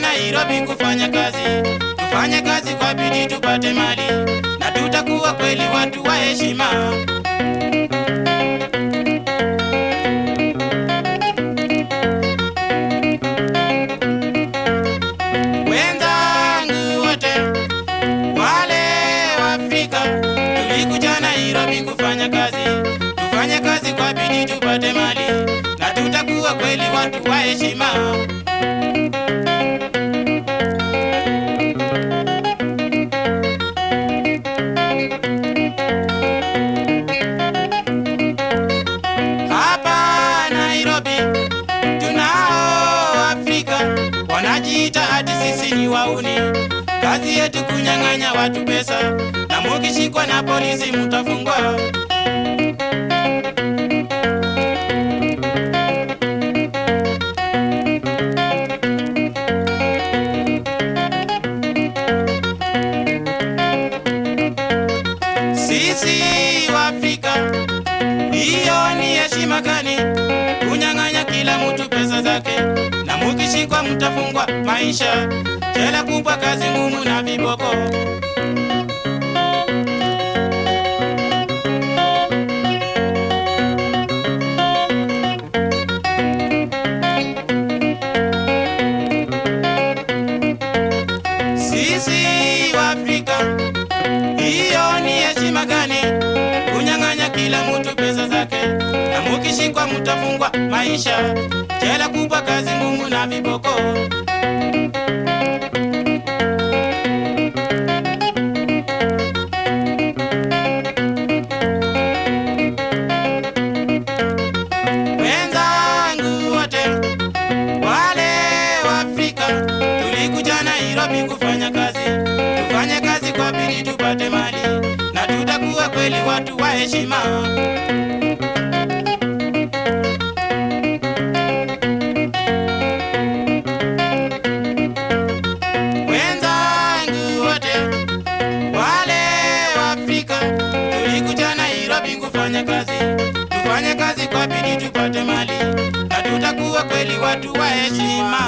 Nairobi kufanya kazi, tufanye kazi kwa bidii tupate mali, na tutakuwa kweli watu wa heshima. Tupate mali, na tutakuwa kweli watu wa heshima. Wanajiita ati sisi ni wauni. Kazi yetu kunyang'anya watu pesa, na mukishikwa na polisi mutafungwa. Sisi wa Afrika, hiyo ni heshima gani? Kunyang'anya kila mtu pesa zake, mukishikwa mtafungwa maisha, jela kubwa, kazi ngumu na viboko. Mukishikwa mtafungwa maisha, jela kubwa, kazi mungu na viboko. Tupate mali, na tutakuwa kweli watu wa heshima. Kufanya kazi, tufanye kazi kwa bidii tupate mali, na tutakuwa kweli watu wa heshima.